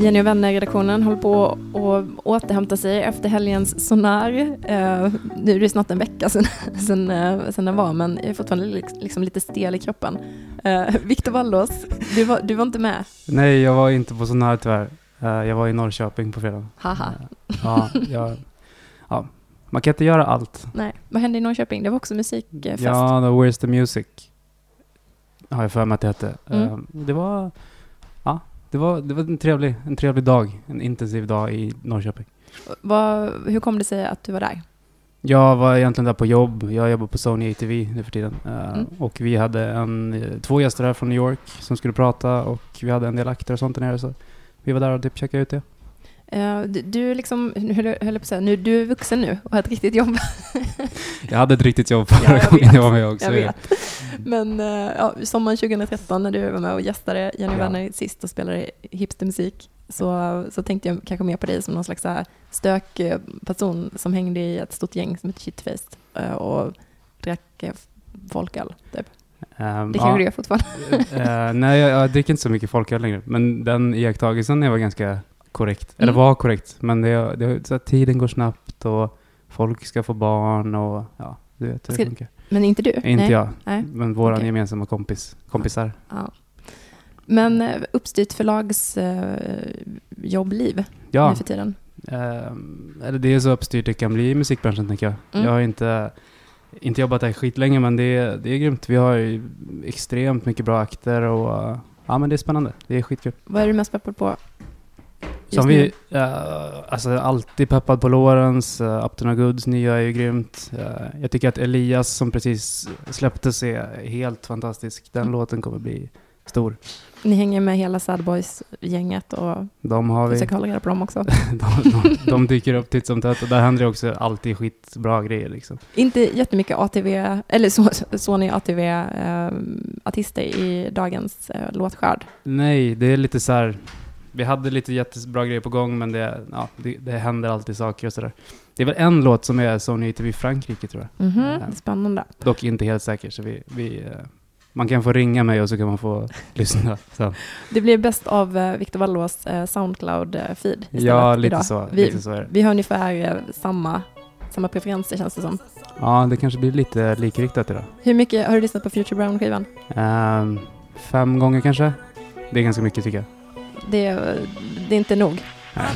Jenny och vänner-redaktionen håller på att återhämta sig efter helgens sonar. Uh, nu är det snart en vecka sedan, sedan, uh, sedan den var, men jag är fortfarande liksom lite stel i kroppen. Uh, Viktor Wallås, du var, du var inte med? Nej, jag var inte på sonar tyvärr. Uh, jag var i Norrköping på fredag. Haha. ja, jag, ja, man kan inte göra allt. Nej, vad hände i Norrköping? Det var också musikfest. Ja, the Where's the Music har jag för mig att det hette. Mm. det var det var, det var en, trevlig, en trevlig dag, en intensiv dag i Norrköping. Vad, hur kom det sig att du var där? Jag var egentligen där på jobb. Jag jobbar på Sony ATV nu för tiden. Uh, mm. Och vi hade en, två gäster här från New York som skulle prata och vi hade en del akter och sånt där nere. Så vi var där och typ checkade ut det. Uh, du, liksom, höll, höll på säga, nu, du är vuxen nu och har ett riktigt jobb. jag hade ett riktigt jobb förra ja, gången jag var med också. Jag vet. Men uh, ja, sommaren 2013 när du var med och gästade Jenny ja. Werner sist och spelade hipstermusik så, så tänkte jag kanske mer på dig som någon slags stökperson som hängde i ett stort gäng som hette Shitfaced och drack folköl. Typ. Um, det kanske ja, du gör fortfarande? uh, nej, jag, jag dricker inte så mycket folköl längre. Men den iakttagelsen var ganska korrekt. Eller mm. var korrekt. Men det, det, så tiden går snabbt och folk ska få barn och ja, du vet hur det funkar. Men inte du? Inte Nej. jag, Nej. men våra okay. gemensamma kompis, kompisar. Ja. Men eh, uppstyrt förlagsjobbliv eh, ja. nu för tiden? Eh, det är så uppstyrt det kan bli i musikbranschen tänker jag. Mm. Jag har inte, inte jobbat där skitlänge men det det är grymt. Vi har extremt mycket bra akter och ja men det är spännande. Det är skitkul. Vad är du mest peppad på som vi, uh, alltså alltid peppad på Lorens, uh, Up to no Goods nya är ju grymt. Uh, jag tycker att Elias som precis släpptes är helt fantastisk. Den mm. låten kommer bli stor. Ni hänger med hela Sad Boys-gänget och de har försöker hålla reda på dem också. de, de, de, dyker upp titt som tätt och där händer också alltid skitbra grejer liksom. Inte jättemycket ATV, eller Sony ATV-artister i dagens låtskörd. Nej, det är lite så här vi hade lite jättebra grejer på gång, men det, ja, det, det händer alltid saker och sådär. Det är väl en låt som är Sony TV Frankrike tror jag. Mm -hmm, spännande. Dock inte helt säker, så vi, vi, eh, man kan få ringa mig och så kan man få lyssna sen. Det blir bäst av uh, Victor Wallås Soundcloud-feed Ja, lite idag. så, vi, lite så är det. Vi har ungefär samma, samma preferenser känns det som. Ja, det kanske blir lite likriktat idag. Hur mycket har du lyssnat på Future Brown-skivan? Um, fem gånger kanske. Det är ganska mycket tycker jag. Det, det är inte nog. Nej.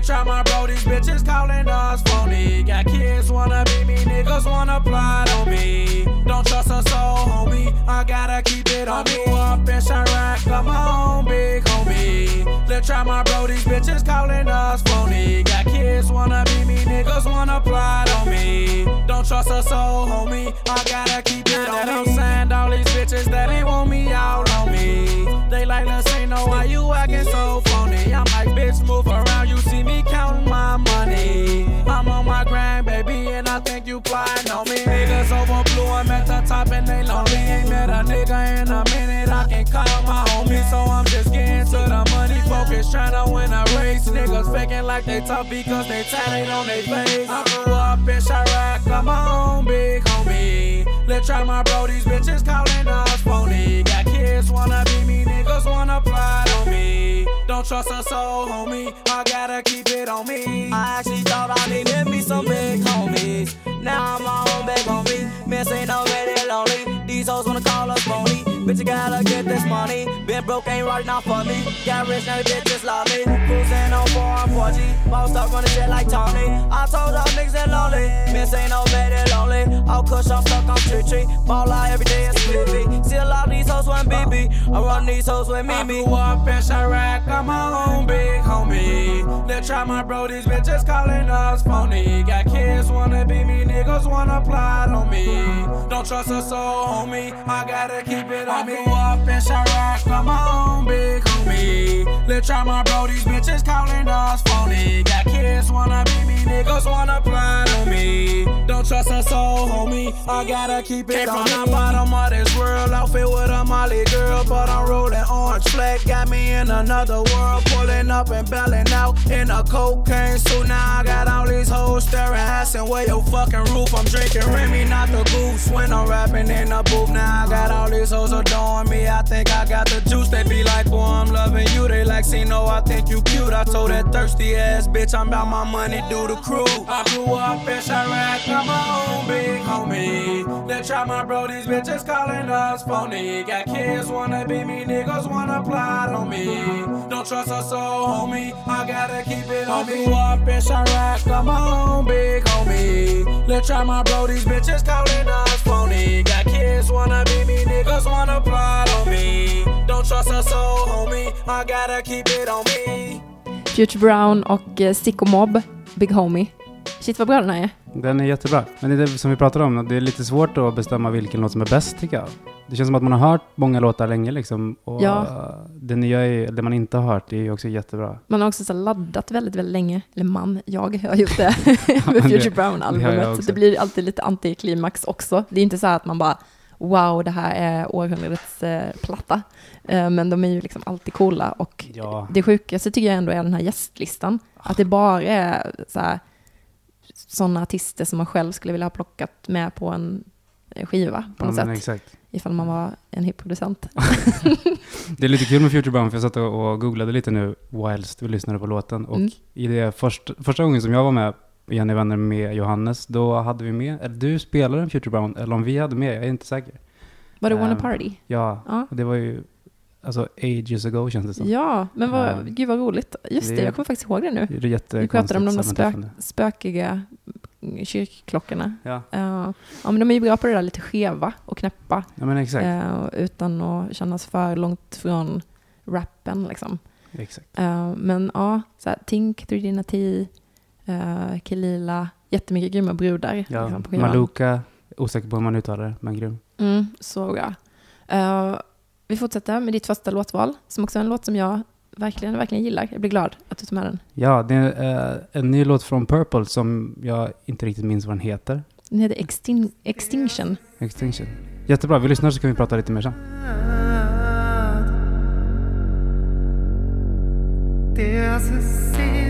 Grew up in Chirac, got my own big homie. Let's try my bro, these bitches calling us phony. Got kids wanna be me, niggas wanna plot on me. Don't trust us all, homie. I gotta keep it on me. Up in Chirac, got my own big homie. Let's try my bro, these bitches calling us phony. Got kids wanna be me, niggas wanna plot on me. Don't trust us all, homie. I gotta keep it on me. I'm saying all these bitches that ain't want me out on me. They like to say no, why you acting so phony? I'm like, bitch, move around, you see me counting my money. I'm on my grind, baby, and I think you plotting on me. Niggas over blue, I'm at the top and they lonely. Ain't met a nigga in a minute, I can call my homie. So I'm just getting to the money, focus, trying to win a race. Niggas faking like they tough because they tatted on their face. I grew up in Chirac, got my own big homie. Let's try my bro, these bitches calling trust a soul, homie. I gotta keep it on me. I actually thought I needed me some big homies. Now I'm my own big homie. Miss ain't already lonely. These hoes wanna call us phony. Bitch, you gotta get this money. Been broke, ain't right now for me. Got rich, now the bitches love me. Cruising on 4 on 4G. Boss start running shit like Tony. I told them niggas they lonely. Miss ain't no lady lonely. I'll cush, I'm stuck on tree tree. Ball out every day, it's sleepy. See a lot of these hoes want BB. I run these hoes with me. I grew up in Chirac, I'm my own big homie. Let's try my bro, these bitches calling us phony. Got kids wanna be me, niggas wanna plot on me. Don't trust a soul, homie. I gotta keep it on I grew up in Chirac, I'm my own big homie. Let's try my bro, these bitches calling us phony. Got kids wanna be me, niggas wanna plot on me. Don't trust a soul, homie. I gotta keep it Came on from the bottom of this world, I outfit with a Molly girl, but I'm rolling orange flag. Got me in another world, pulling up and belling out in a cocaine suit. Now I got all these hoes staring, asking where your fucking roof. I'm drinking Remy, not the goose. When I'm rapping in the booth, now I got all these hoes adorn me. I think I got the juice. Maxine, no, I think you cute. I told that thirsty ass bitch I'm about my money, do the crew. I grew up in Chirac, I'm my own big homie. Let's try my bro, these bitches calling us phony. Got kids wanna be me, niggas wanna plot on me. Don't trust us, so homie, I gotta keep it on me. I grew up in Chirac, I'm my own big homie. Let's try my bro, these bitches calling us phony. Got kids wanna be me, niggas wanna plot on me. Don't trust us, so homie, Future Brown och eh, Sicko Mob, Big Homie. Shit vad bra den här är. Den är jättebra. Men det är det som vi pratade om, det är lite svårt att bestämma vilken låt som är bäst tycker jag. Det känns som att man har hört många låtar länge liksom. Och Ja. det nya, är, det man inte har hört, det är också jättebra. Man har också så laddat väldigt, väldigt länge. Eller man, jag har gjort det med det- Future det Brown-albumet. Också. det blir alltid lite antiklimax också. Det är inte så här att man bara wow, det här är århundradets eh, platta. Eh, men de är ju liksom alltid coola och Ja. det sjukaste tycker jag ändå är den här gästlistan. Att det bara är så sådana artister som man själv skulle vilja ha plockat med på en eh, skiva på Ja, något men sätt. exakt. Ifall man var en hipproducent. Det är lite kul med Future Brown, för jag satt och och googlade lite nu whilst vi lyssnade på låten. Och Mm. i det först, första gången som jag var med, Jenny Vänner med Johannes, då hade vi med, eller du spelade en Future Brown, eller om vi hade med, jag är inte säker. Var det Wanna Ehm, Party? Ja, Ja. det var ju, alltså ages ago känns det som. Ja, men vad, Ehm, gud vad roligt. Just det, det- jag kommer faktiskt ihåg det nu. Det är Vi pratade om de där spök, spökiga kyrkklockorna. Ja. Ja. ja, men de är ju bra på det där lite skeva och knäppa. ja, men exakt. eh, utan att kännas för långt från rappen liksom. exakt. Eh, men ja, så här, Tink, 3D Nati, uh, Kelila, jättemycket grymma brudar. Ja, liksom. Maluka, osäker på hur man uttalar det, men grym. Mm, så bra. Eh, vi fortsätter med ditt första låtval, som också är en låt som jag verkligen, verkligen gillar. Jag blir glad att du tog med den. Ja, det är eh, en ny låt från Purple som jag inte riktigt minns vad den heter. Den heter Extin- Extinction. Extinction. Jättebra, vi lyssnar så kan vi prata lite mer sen. There's a sin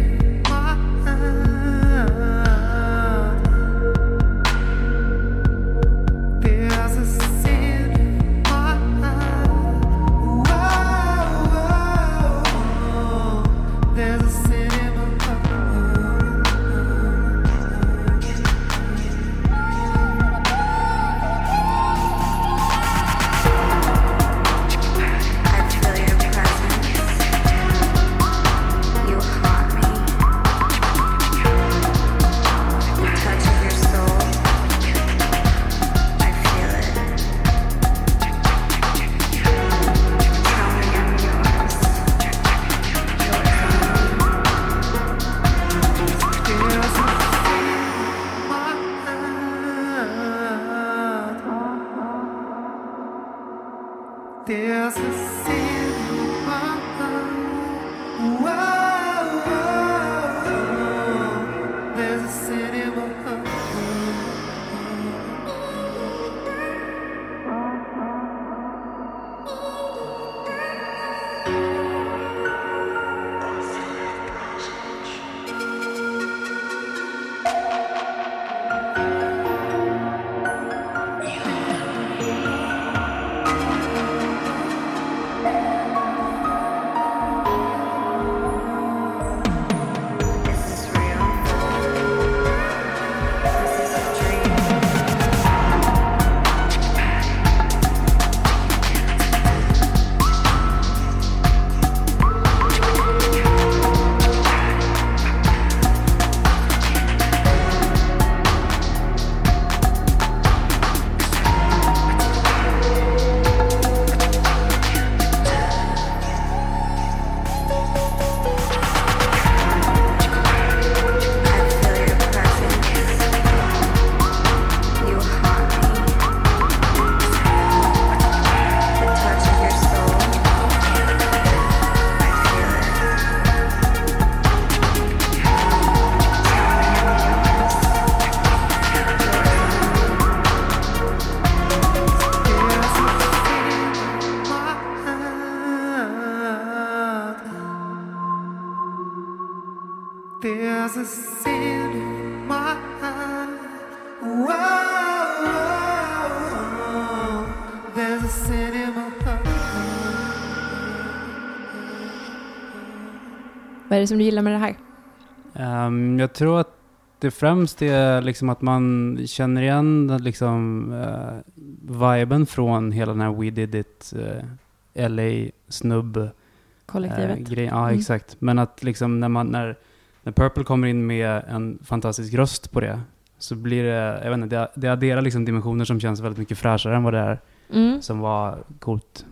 in my heart. Vad är det som du gillar med det här? Ehm, jag tror att det främst är liksom att man känner igen liksom uh, viben från hela den här We Did It uh, LA snubb Kollektivet? eh, grej. Ja, Mm. exakt. Men att liksom när man, när, när Purple kommer in med en fantastisk röst på det, så blir det, jag vet inte, det, det adderar liksom dimensioner som känns väldigt mycket fräschare än vad det är, Mm. som var coolt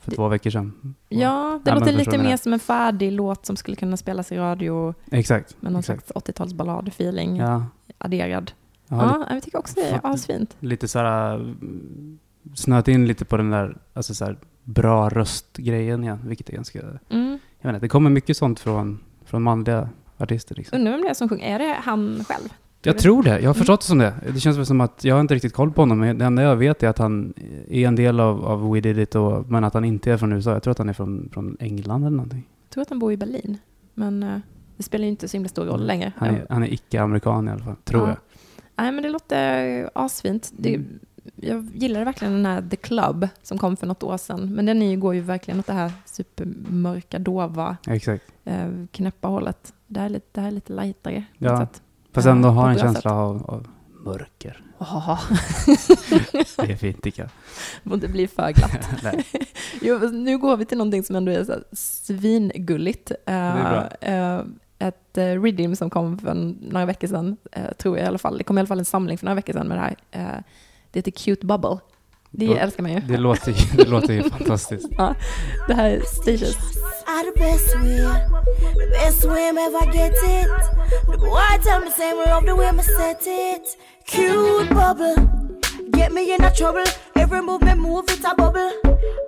för två veckor sedan. Ja, det Ja, låter lite mer som en färdig låt som skulle kunna spelas i radio Exakt. med någon exakt. slags 80-talsballad-feeling Ja. adderad. Ja, lite, jag tycker också det är asfint. lite såhär, mm, snöat in lite på den där, alltså såhär, bra röstgrejen igen, vilket är ganska, Mm. jag vet inte, det kommer mycket sånt från, från manliga artister liksom. Undrar vem det är som sjunger. Är det han själv? Jag du? tror det. Jag har förstått det som det. Det känns väl som att jag har inte riktigt koll på honom. men Det enda jag vet är att han är en del av, av We Did It, och, men att han inte är från USA. Jag tror att han är från, från England eller någonting. Jag tror att han bor i Berlin. Men eh, det spelar ju inte så himla stor roll längre. Han är, han är icke-amerikan i alla fall, tror Ja. jag. Nej, men det låter asfint. Det, Mm. jag gillade verkligen den här The Club som kom för något år sedan. Men den går ju verkligen åt det här supermörka, dova, Exakt. eh, knäppa hållet. Det här är lite, det här är lite lightare. Ja. sätt. Fast Ja, ändå på har en känsla av, av mörker. Det är fint tycker jag. får inte bli för glatt. Jo, nu går vi till någonting som ändå är så här svingulligt. Eh, eh, ett uh, Riddim som kom för några veckor sedan, tror jag i alla fall. Det kom i alla fall en samling för några veckor sedan med det här. Det heter Cute Bubble. Det Då- älskar man ju. Det låter, ju- det låter ju fantastiskt. Ja, det här är Stages. the best way, the best way I'm ever get it. The boy tell me say love the way me set it. Cute bubble, get me in a trouble. Every move me move it a bubble.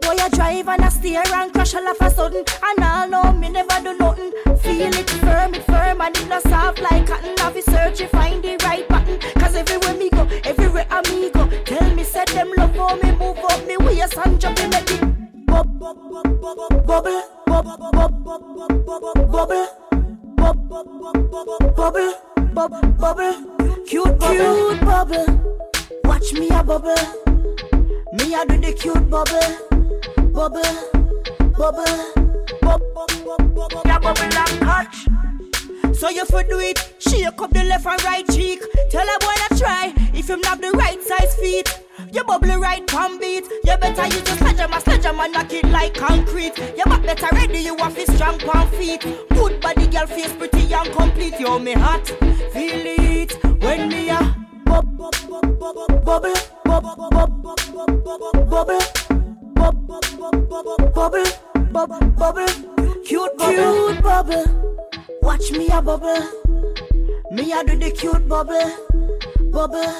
Boy I drive and I steer and crash all of a sudden. And I know me never do nothing. Feel it firm, it firm and it not soft like cotton. Have you search you find the right button. Cause everywhere me go, everywhere I me go. Tell me said them love how me move up me waist and jump in make it bub bub bub bub bubble bub bub bub bub bub bubble bub bub bub bub bubble bub bubble cute cute bubble watch me a bubble me a do the cute bubble bubble bubble bub bub bub bub ya bubble and catch so you for do it, shake up the left and right cheek. Tell a boy to try if him not the right size feet. You bubble right palm beat. You better use your sledgehammer, sledgehammer knock it like concrete. You back better ready, you have to strong palm feet. Good body, girl face pretty and complete. You me hot, feel it when me a bub bub bub bub bubble bub bub bub bub bub bubble bub bub bub bub bubble bubble cute bubble cute bubble. Watch me a bubble. Me a do the cute bubble. Bubble.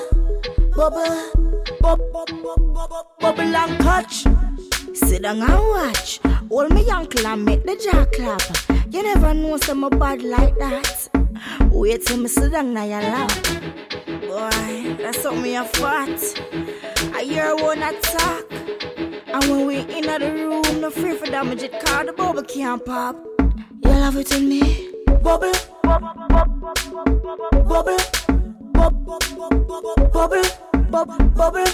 Bubble. Bub, bub, bub, bub, bubble and catch. Sit down and watch. Hold me ankle and make the jaw clap. You never know some bad like that. Wait till me sit down now your lap. Boy, that's something me a fat. I hear one attack. And when we in the room, no free for damage it, cause the bubble can't pop. You love it in me. Bubble. Bubble. Bubble. Bubble. Bubble. Bubble.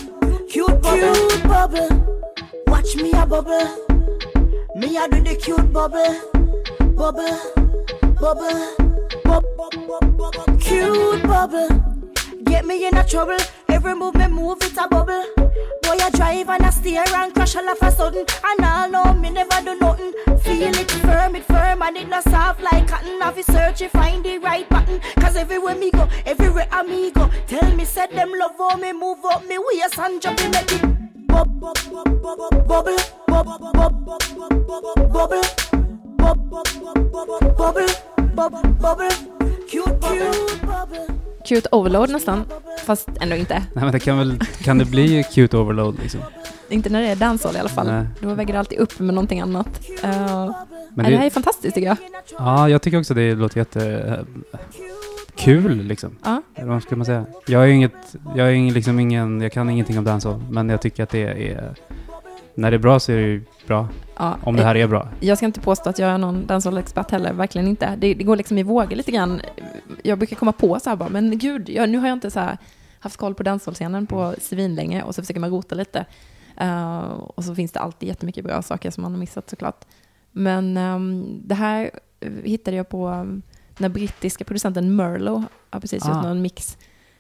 Cute bubble. Cute bubble. Watch me a bubble. Me a do the cute bubble. Bubble. Bubble. Bubble. Cute bubble. Get me in a trouble. Every move me move it a bubble. Boy I drive and I steer and crash all of a sudden. And I know me never do nothing. Feel it firm, it firm and it not soft like cotton. You search you find the right button. Cause everywhere me go, everywhere I me go. Tell me said them love how me move up me waist and jump in make it bub bub bub bub bubble bub bub bub bub bub bubble bub bub bub bub bubble bub bubble cute cute bubble. Cute Overload nästan, fast ändå inte. Nej men det kan väl, kan det bli cute overload liksom? Inte när det är dancehall i alla fall. Nej. Då väger det alltid upp med någonting annat. Uh, Men nej, det här är det, fantastiskt tycker jag. ja, jag tycker också det låter jätte... eh, kul liksom. Ja. Eller vad ska man säga? Jag är inget, jag är liksom ingen, jag kan ingenting om dancehall, men jag tycker att det är När det är bra så är det ju bra. Ja, Om det här är bra. Jag ska inte påstå att jag är någon dancehall-expert heller, verkligen inte. Det, det går liksom i vågor lite grann. Jag brukar komma på så här bara, men gud, jag, nu har jag inte så här haft koll på dancehall-scenen på svinlänge och så försöker man rota lite. Eh, och så finns det alltid jättemycket bra saker som man har missat såklart. Men ehm, det här hittade jag på um, den brittiska producenten Merlo har precis gjort Ah. någon mix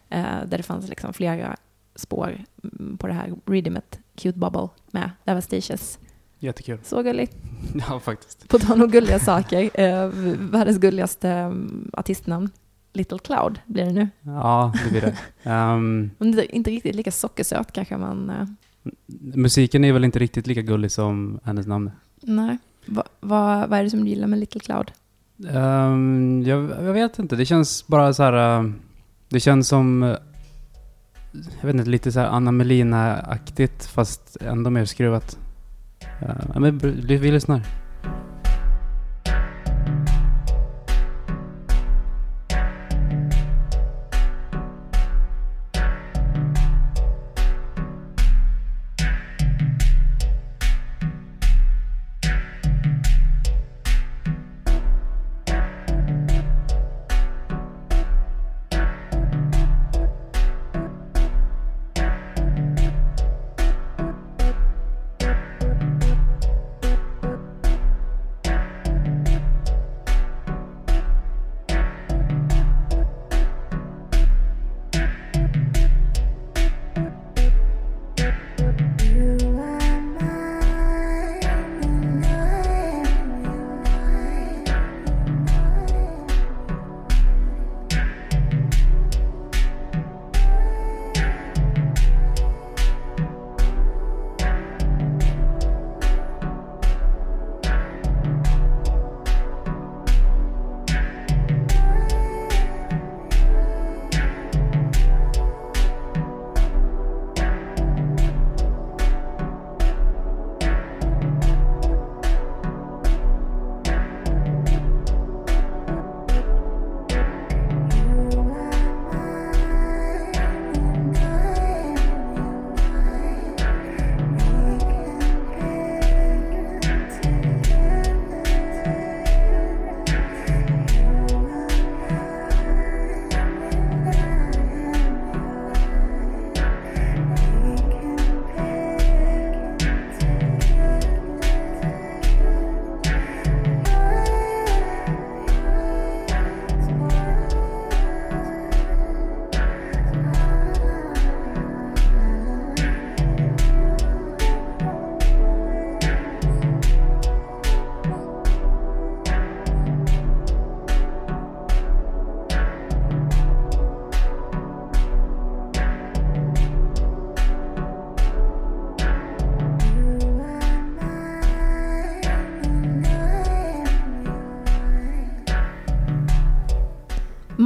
eh, där det fanns liksom flera spår mm, på det här Redeemet Cute Bubble med. Statius. Jättekul. Så gulligt. Ja, faktiskt. På tal om gulliga saker, eh, världens gulligaste um, artistnamn, Little Cloud blir det nu. Ja, det blir det. Är inte riktigt lika sockersöt kanske man... Eh, musiken är väl inte riktigt lika gullig som hennes namn. nej. Va, va, vad är det som du gillar med Little Cloud? Ehm, jag, jag vet inte, det känns bara så här... eh, det känns som jag vet inte, lite så här Anna Melina-aktigt fast ändå mer skruvat. Ja, men vi lyssnar.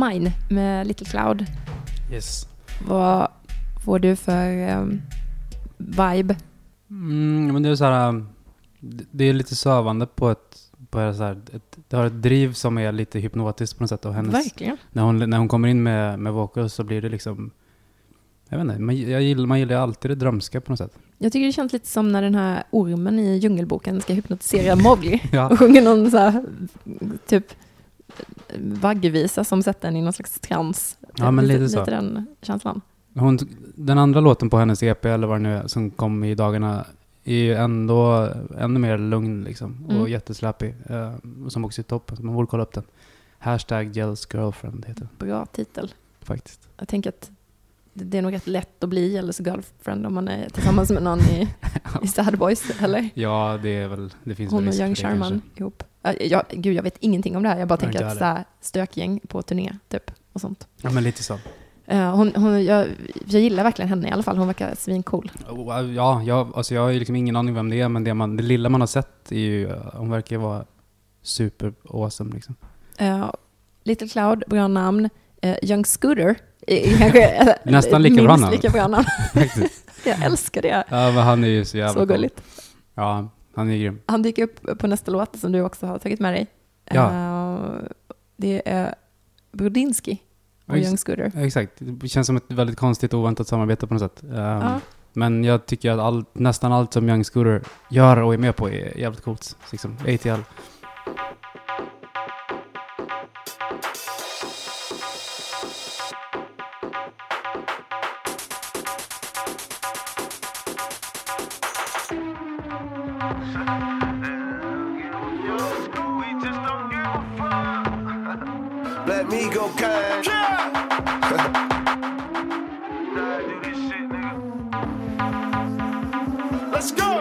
Mine med Little Cloud. Yes. Vad får du för um, vibe? Mm, men det är så här... um, det- är lite sövande på ett... På ett, så här, ett det har ett driv som är lite hypnotiskt på något sätt. Och hennes, Verkligen. när, hon, när hon kommer in med, med vocals så blir det liksom... Jag vet inte, man, jag gillar, man gillar alltid det drömska på något sätt. Jag tycker det känns lite som när den här ormen i Djungelboken ska hypnotisera Mowgli Ja. och sjunger någon så här, typ vaggvisa som sätter en i någon slags trans. Ja, men lite så. Lite den känslan. Hon, den andra låten på hennes EP, eller vad det nu är, som kom i dagarna, är ju ändå ännu mer lugn liksom. Mm. Och jättesläppig. Uh, som också är toppen, så man borde kolla upp den. Hashtag Jealous Girlfriend heter den Bra titel. faktiskt. Jag tänker att det är nog rätt lätt att bli jealous girlfriend om man är tillsammans med någon i, i Sad Boys, eller? Ja, det är väl, det finns Hon väl och risk för Young Sherman ihop. Äh, Jag, gud, jag vet ingenting om det här. Jag bara Jag tänker inte att så här, stökgäng på turné, typ, och sånt. Ja, men lite så. Eh, hon, hon, jag, jag gillar verkligen henne i alla fall. Hon verkar svincool. Oh, Ja, jag, alltså jag har ju liksom ingen aning vem det är, men det, man, det lilla man har sett är ju, uh, hon verkar ju vara super awesome liksom. Eh, Little Cloud, bra namn. Eh, Young Scooter, kanske eh, Nästan lika bra namn. lika bra namn. Jag älskar det. Ja, men han är ju så jävla Så gulligt. Ja, han är grym. Han dyker upp på nästa låt som du också har tagit med dig. Ja. Eh, det är Brodinski och Young Scooter. Exakt. Det känns som ett väldigt konstigt och oväntat samarbete på något sätt. Um, Ja. Men jag tycker att all, nästan allt som Young Scooter gör och är med på är jävligt coolt. Liksom, ATL. Let me go. Let's go.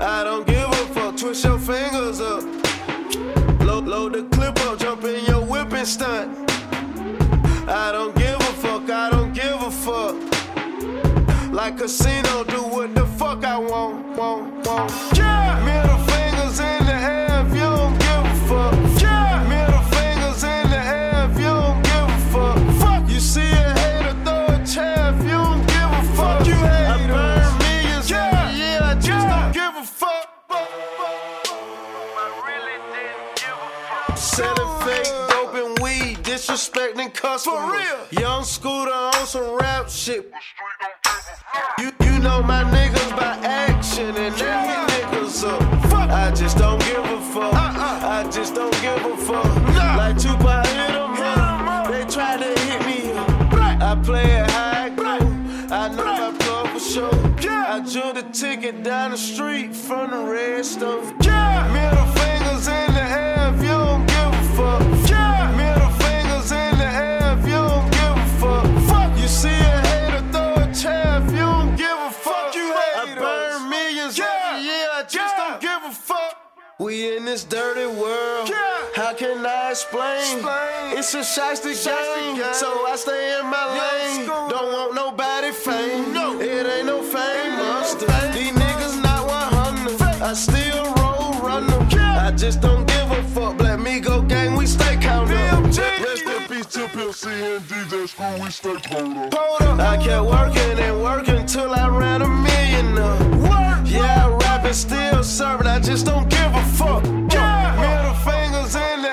I don't give a fuck. Twist your fingers up. Load, load the clip up. Jump in your whip and stunt. I don't give a fuck. I don't give a fuck. Like casino, do what the fuck I want, want, want. Yeah. Middle disrespecting customers. For real. Young scooter on some rap shit. You you know my niggas by action and they niggas up. I just don't give a fuck. I just don't give a fuck. Uh-uh. Like Tupac hit 'em up. They try to hit me up. I play it high glow. I know my plug for sure. I drew the ticket down the street from the red stove. Middle fingers in the air if you don't give a fuck. See a hater throw a chair if you don't give a fuck. you I burn millions every year. I just don't give a fuck. We in this dirty world. How can I explain? It's a shiesty game, so I stay in my lane. Don't want nobody fame. No, it ain't no fame monster. These niggas not 100. I still roll, run them. I just don't give a fuck. Let me go gang, we stay counter. Rest in peace to Pimp C and DJ Screw, we stay. I kept working and working till I ran a million up. Yeah, I rap and still serving. I just don't give a fuck. Yeah. Middle fingers in the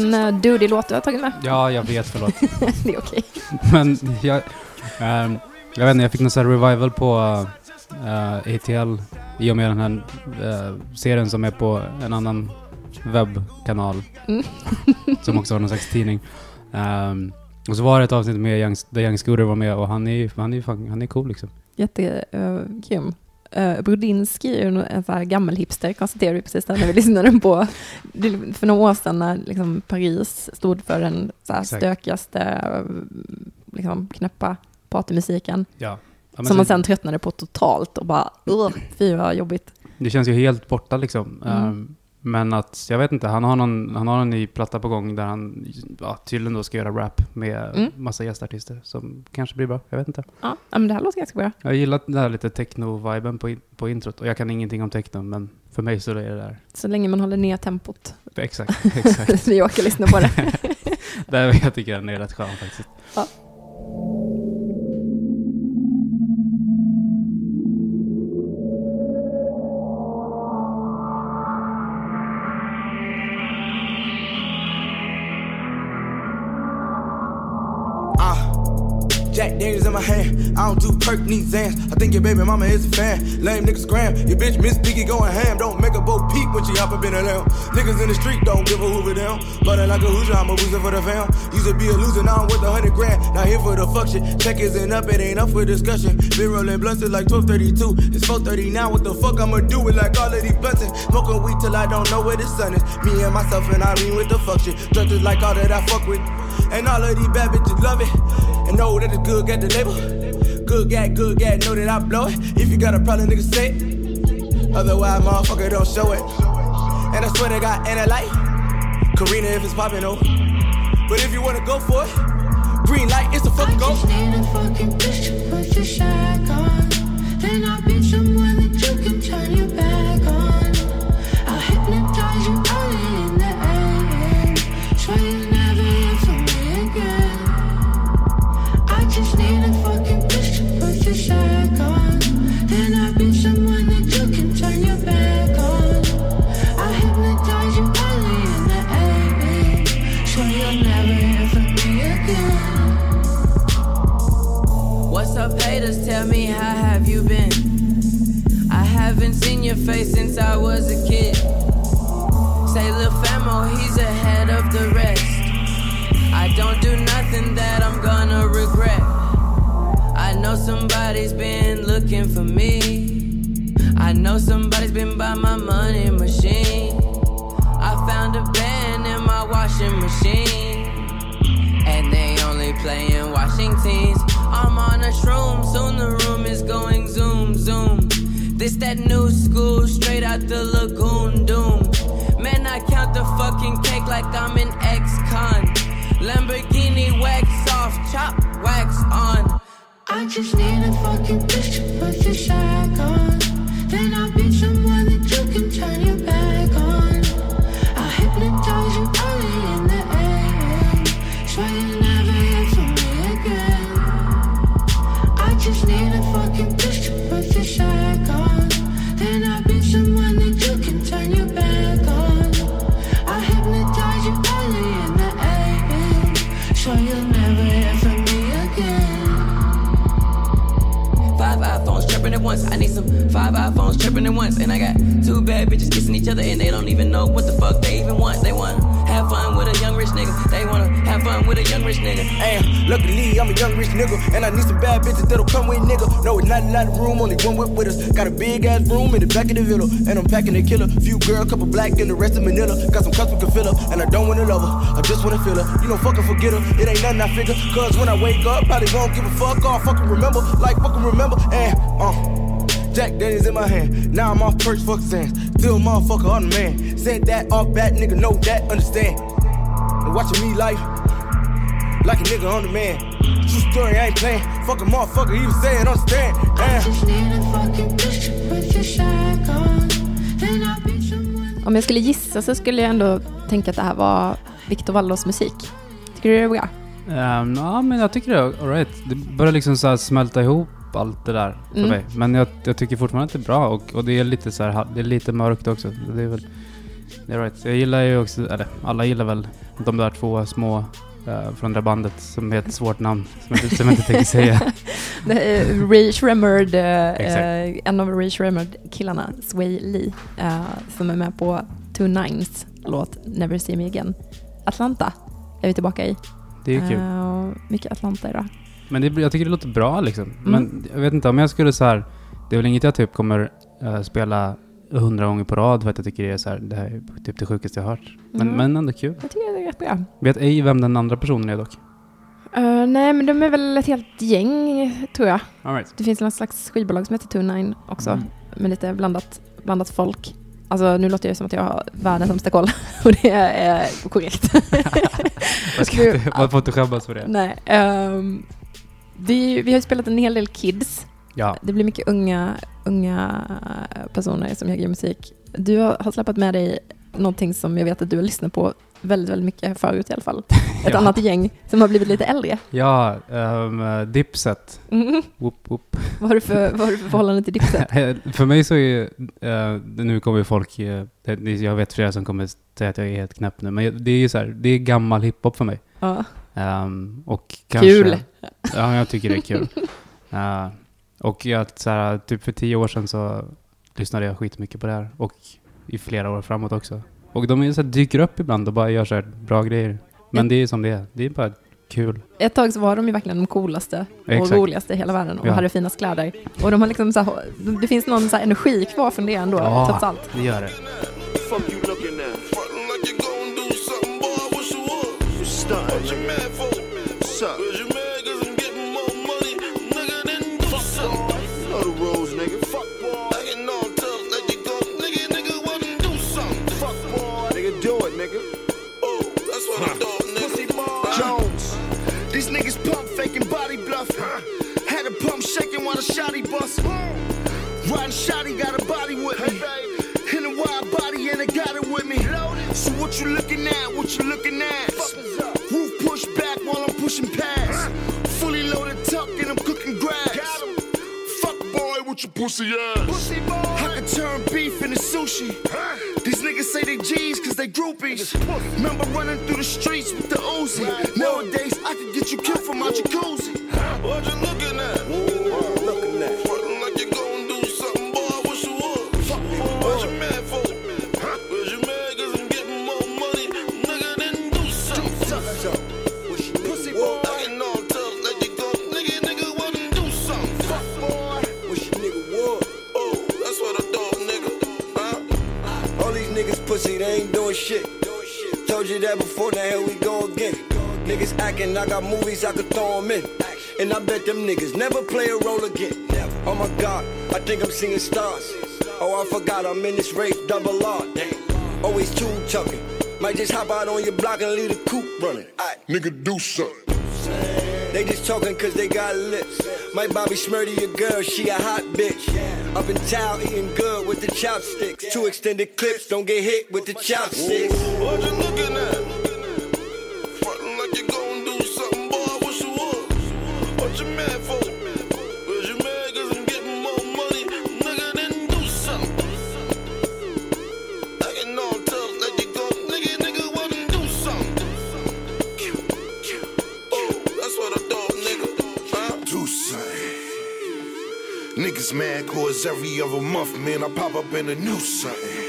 Vilken uh, Doody-låt du har tagit med. Ja, jag vet, förlåt. det är okej. Men jag, ehm, jag vet inte, jag fick någon sån här revival på eh, ATL i och med den här eh, serien som är på en annan webbkanal Mm. som också har någon slags tidning. Ehm, och så var det ett avsnitt med Young, där Young Scooter var med och han är ju han är, fan- han är cool liksom. Jättegrym. Uh, Brodinski är en sån här gammal hipster, konstaterade vi precis när vi lyssnade på, för några år sedan när liksom Paris stod för den så här Exakt. stökigaste, liksom knäppa partymusiken, Ja. ja som så- man sen tröttnade på totalt och bara, "Ugh, fy vad jobbigt. Det känns ju helt borta liksom. Mm. Ehm, men att, jag vet inte, han har någon, han har en ny platta på gång där han ja, tydligen då ska göra rap med Mm. massa gästartister som kanske blir bra, jag vet inte. Ja, ja, men det här låter ganska bra. Jag gillar den här lite techno-viben på, på introt och jag kan ingenting om techno men för mig så är det där. Så länge man håller ner tempot. Exakt, exakt. Så jag kan lyssna på det. där jag tycker den är rätt skön faktiskt. Ah, my hand. I don't do perk, need Zans. I think your baby mama is a fan. Lame niggas gram. Your bitch Miss Piggy going ham. Don't make a boat peak when she hop up in. Niggas in the street don't give a with them. But like a Hoosier, I'm a loser for the fam. Used to be a loser, now I'm worth a hundred grand. Not here for the fuck shit. Check isn't up, it ain't up for discussion. Been rolling blunts like 1232. It's 430 now. What the fuck I'ma do with like all of these blunts? Smoking weed till I don't know where the sun is. Me and myself and I mean with the fuck shit. Is like all that I fuck with. And all of these bad bitches love it. And know that it's good, get the label. Good gat, good gat, know that I blow it. If you got a problem, nigga, say it. Otherwise, motherfucker, don't show it. And I swear to God, and I like Karina if it's popping, oh. But if you wanna go for it, green light, it's the fucking go. I just need a fucking bitch to put your shag face since I was a kid. Say, Lil Famo, he's ahead of the rest. I don't do nothing that I'm gonna regret. I know somebody's been looking for me. I know somebody's been by my money machine. I found a band in my washing machine. And they only playing Washingtons. I'm on a shroom, soon the room is going zoom, zoom. This that new school, straight out the lagoon, doom. Man, I count the fucking cake like I'm an ex-con. Lamborghini wax off, chop wax on. I just need a fucking bitch to put your shag on. Then I'll beat someone that you can once. I need some five iPhones tripping at once. And I got two bad bitches kissing each other and they don't even know what the fuck they even want. They wanna have fun with a young rich nigga. They wanna have fun with a young rich nigga. Hey, luckily I'm a young rich nigga, and I need some bad bitches that'll come with nigga. No, it's not a lot of room, only one whip with us. Got a big ass room in the back of the villa, and I'm packing a killer. Few girl, couple black, and the rest of Manila. Got some custom can fill her, and I don't wanna love her, I just wanna feel her. You know, fucking forget her, it ain't nothing I figure. Cause when I wake up, probably won't give a fuck off. Fucking remember, like fucking remember, and uh. Jack Daniels in my hand. Now I'm off perch, fuck sands. Still a motherfucker on the man. Said that off bat, nigga, know that, understand. And watching me life like a nigga on the man. True story, I ain't playing. Fuck a motherfucker, even saying, understand. I Damn. just need a fucking bitch to put your shag on. I'll beat someone. Om jag skulle gissa så skulle jag ändå tänka att det här var Victor Wallos musik. Tycker du det är bra? Ehm, ja, men jag tycker det är alright. Det börjar liksom så här smälta ihop allt det där för Mm. mig. Men jag, jag tycker fortfarande att det är bra och, och det är lite så här, det är lite mörkt också. Det är väl, det är right. Jag gillar ju också, eller alla gillar väl de där två små eh, från det där bandet som heter ett svårt namn som jag, som jag inte tänker säga. Är Ray Shremmerd, eh, en av Ray Shremmerd-killarna, Sway Lee, eh, som är med på Two Nines låt Never See Me Again. Atlanta är vi tillbaka i. Det är kul. Eh, mycket Atlanta idag. Men det, jag tycker det låter bra liksom. Men jag vet inte, om jag skulle så här, det är väl inget jag typ kommer eh, spela hundra gånger på rad för att jag tycker det är så här, det här är typ det sjukaste jag hört. Men, Mm. men ändå kul. Jag tycker det är rätt bra. Vet ej vem den andra personen är dock. Eh, nej, men de är väl ett helt gäng, tror jag. All right. Det finns något slags skivbolag som heter Two också, Mm. med lite blandat, blandat folk. Alltså nu låter det som att jag har världens sämsta koll och det är korrekt. Ska inte, man får inte skämmas för det. Nej. ehm, ju- vi har ju spelat en hel del kids. Ja. Det blir mycket unga, unga personer som gör musik. Du har, har släppt med dig någonting som jag vet att du har lyssnat på väldigt, väldigt mycket förut i alla fall. Ett Ja. annat gäng som har blivit lite äldre. Ja, um, Dipset. Mm. Whoop, whoop. Vad har du för, vad har du för förhållande till Dipset? för mig så är eh, nu kommer folk, det- jag vet flera som kommer säga att jag är helt knäpp nu, men det är ju så här, det är gammal hiphop för mig. Ja. Ehm, och kanske, Kul! Ja, jag tycker det är kul. Eh, och jag, så här, typ för tio år sedan så lyssnade jag skitmycket på det här. Och i flera år framåt också. Och de är så här, dyker upp ibland och bara gör så här bra grejer. Men det är som det är. Det är bara kul. Ett tag så var de ju verkligen de coolaste och Exakt. roligaste i hela världen och Ja. hade finast kläder. Och de har liksom så här, det finns någon så här energi kvar från det ändå, Ja. trots allt. Det gör det. Stunned. What you mad for? What's up? You mad cause I'm getting more money, nigga, than do something. Know the rules, nigga. Fuck, boy. All tough, let you go. Nigga, nigga, do something? Fuck, boy. Nigga, do it, nigga. Oh, that's what I thought, nigga. Jones. These niggas pump faking body bluff. Huh? Had a pump shaking while the shotty bust. Riding shotty got a body with me. In a wide body and I got it with me. So what you looking at? What you looking at? Pushing past. Fully loaded tuck and I'm cooking grass. Fuck boy with your pussy ass. I can turn beef into sushi. These niggas say they G's cause they groupies. Remember running through the streets with the Uzi. Nowadays I can get you killed from my jacuzzi. What you looking at? Told you that before, now here we go again. Niggas acting, I got movies I could throw 'em in. And I bet them niggas never play a role again. Oh my god, I think I'm seeing stars. Oh, I forgot I'm in this race, double R. Always two chucking. Might just hop out on your block and leave the coupe running. Aight. Nigga, do something. They just talking cause they got lips. Might Bobby Smurdy your girl, she a hot bitch. Up in town eating good with the chopsticks. Two extended clips, don't get hit with the chopsticks. Looking at? Like you gon' do something, boy. You. What you mad for? You mad cause I'm getting more money? Nigga, do something. Gon' nigga, then do something. Oh, that's what I thought, nigga. Niggas mad cause every other month, man, I pop up in a new something.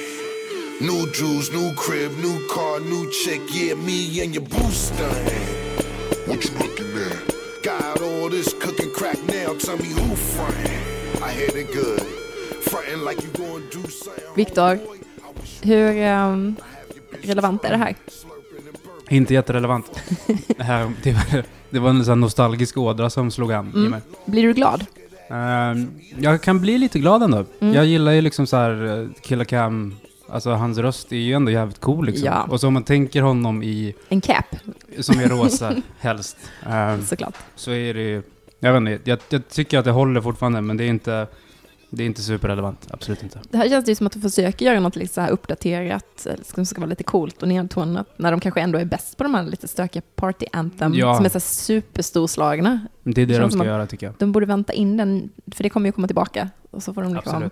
New jewels, new crib, new car, new chick, yeah, me and your boo stunting. What you looking at? Got all this cooking crack now, tell me who frontin'. I hit it good. Frontin' like you gon' do something. Viktor, hur ehm, relevant är det här? Inte jätterelevant. det, här, det, var, det var en sån nostalgisk ådra som slog an i Mm. mig. Blir du glad? Ehm, jag kan bli lite glad ändå. Mm. Jag gillar ju liksom så här uh, Killa Cam, alltså hans röst är ju ändå jävligt cool liksom. Ja. Och så om man tänker honom i, En cap, som är rosa helst, ehm, såklart. så är det ju, jag vet inte, jag, jag tycker att det håller fortfarande men det är inte, det är inte superrelevant, absolut inte. Det här känns ju som att de försöker göra något lite så här uppdaterat, eller som ska vara lite coolt och nedtonat, när de kanske ändå är bäst på de här lite stökiga party anthem, Ja. som är så här superstorslagna. Det är det, de känns som ska göra tycker jag. De borde vänta in den, för det kommer ju komma tillbaka. Och så får de liksom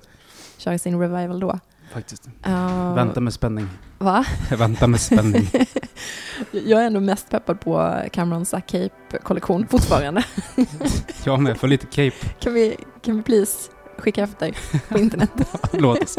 köra sin revival då. Faktiskt. Uh, Vänta med spänning. Va? Vänta med spänning. Jag är ändå mest peppad på Camerons Cape-kollektion fortfarande. Jag med, får lite cape. kan, vi, kan vi please skicka efter på internet? Låt oss.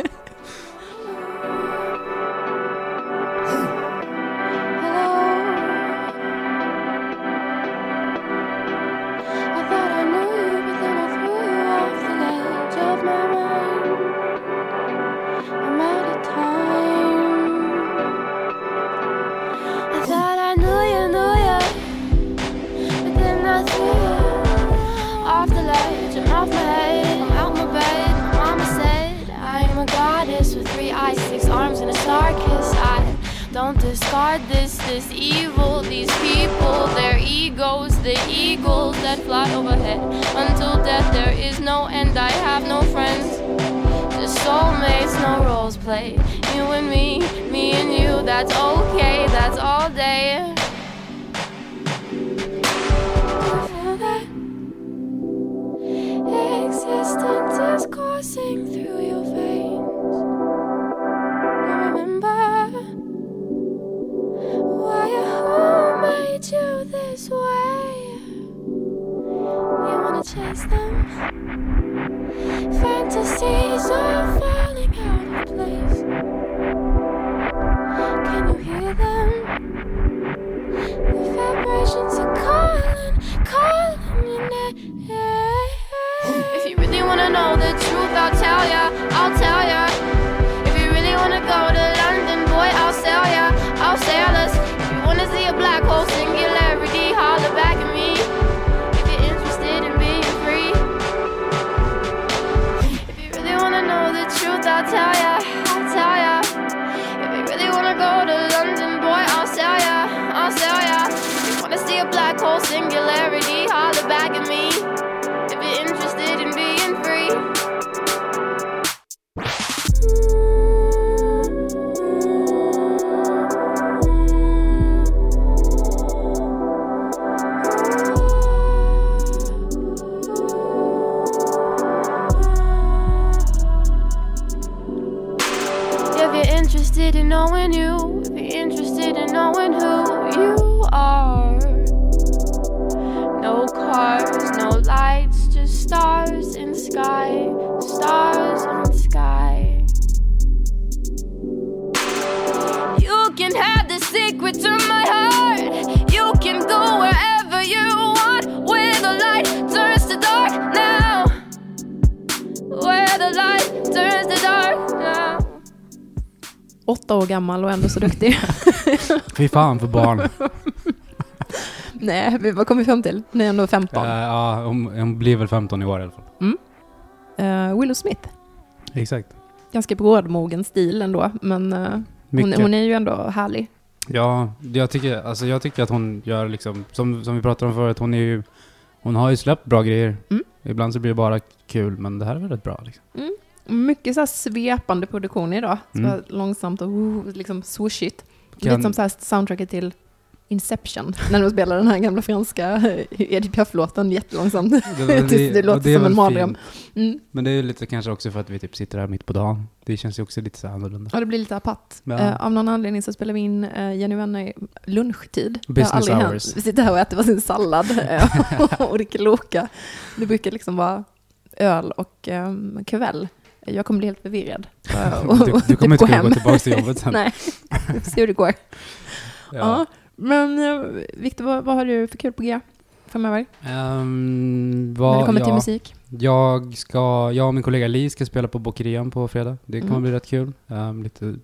That's okay, that's all day. Existence is coursing through your veins. Remember why who made you this way? You wanna chase them? Fantasies are falling vibrations are calling, calling your name. If you really wanna know the truth, I'll tell ya. År gammal och ändå så duktig. Fy fan för barn. Nej, vi- vad kom vi fram till? Nej, ändå 15. Eh, ja, hon, hon blir väl 15 i år i alla fall. Eh, Willow Smith. Exakt. Ganska brådmogen stil ändå, men eh, hon, Mycket. hon är ju ändå härlig. Ja, jag tycker, alltså jag tycker att hon gör liksom, som, som vi pratade om förut, hon är ju, hon har ju släppt bra grejer. Mm. Ibland så blir det bara kul, men det här är väldigt bra liksom. Mm. Mycket så här svepande produktion idag. Så Mm. långsamt och uh, liksom swooshigt. Kan- Lite som så här soundtracket till Inception. När de spelar den här gamla franska eh, Edith Piaf-låten jättelångsamt. Det- det och låter är som en mardröm. Mm. Men det är lite kanske också för att vi typ sitter här mitt på dagen. Det känns ju också lite så annorlunda. Ja, det blir lite apatt. Ja. Eh, av någon anledning så spelar vi in uh, Jenny Vänner i lunchtid. Det Business aldrig hänt. hours. Vi sitter här och äter varsin sallad eh, och dricker Loka. Det brukar liksom vara öl och um, kväll. Jag kommer bli helt förvirrad. Eh, och- Du- du kommer typ inte gå kunna gå hem. tillbaka till jobbet sen. Nej, vi får se hur det går. Ja. Ja. Men uh, Viktor, vad, vad har du för kul på G framöver? Ehm, vad, När det kommer ja, till musik? Jag, ska, jag och min kollega Li ska spela på Bokerian på fredag. Det kommer Mm. bli rätt kul. Ehm, lite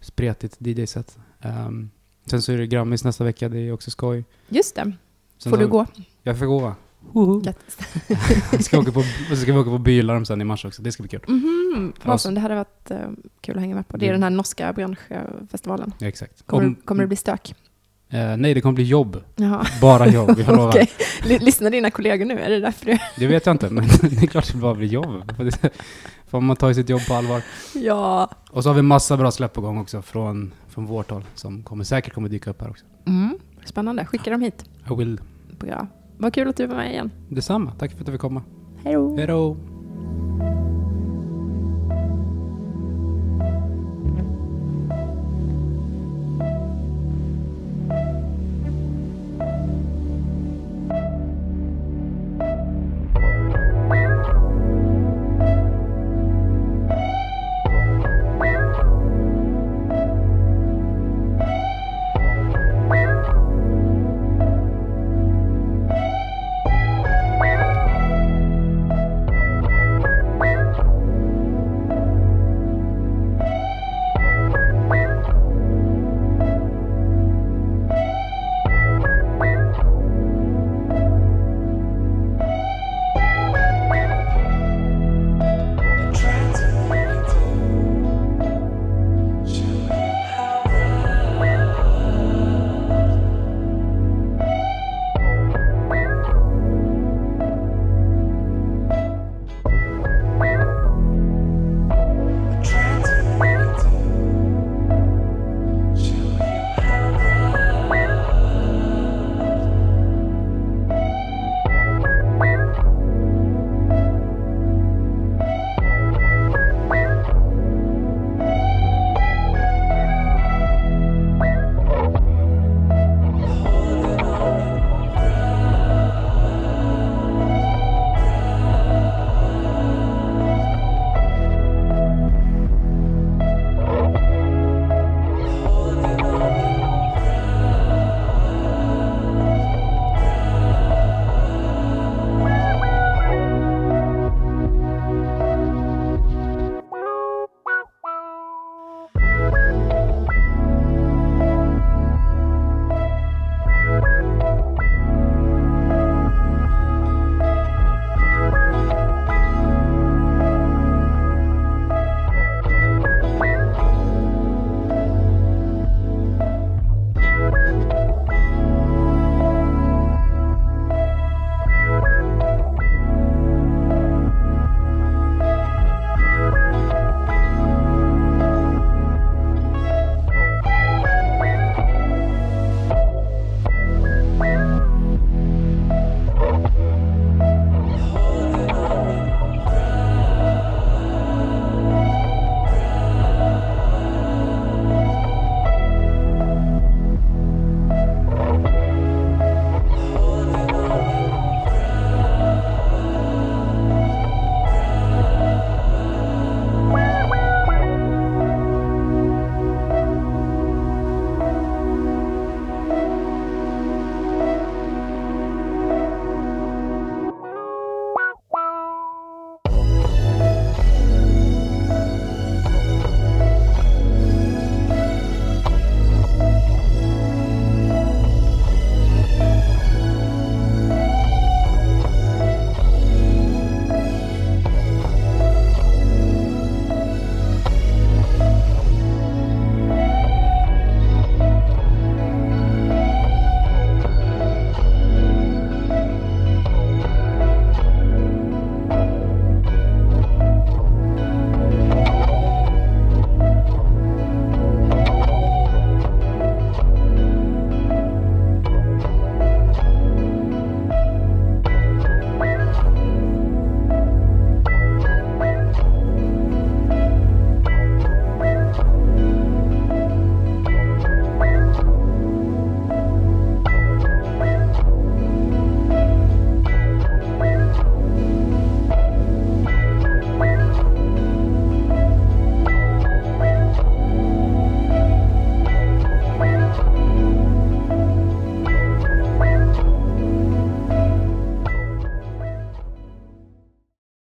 spretigt DJ-set. Um, sen så är det Grammis nästa vecka, det är också skoj. Just det. Sen Får du gå? Jag får gå. Grattis. Ska åka på, och så ska vi åka på Bylarm sen i mars också, det ska bli kul. Ja, fasen, det hade varit eh, kul att hänga med på. Det är Mm. den här norska branschfestivalen. Ja, exakt. Kommer, Om- det- kommer det bli stök? Eh, nej, det kommer bli jobb. Jaha. Bara jobb, jag lovar. Lyssnar dina kollegor nu? Är det därför du... Det vet jag inte, men det är klart det bara blir jobb. Får man ta sitt jobb på allvar. Ja. Och så har vi massa bra släpp på gång också från, från vårt håll som kommer, säkert kommer dyka upp här också. Mm. Spännande. Skicka dem hit. I will. Bra. Vad kul att du var med igen. Detsamma. Tack för att du fick komma. Hej då.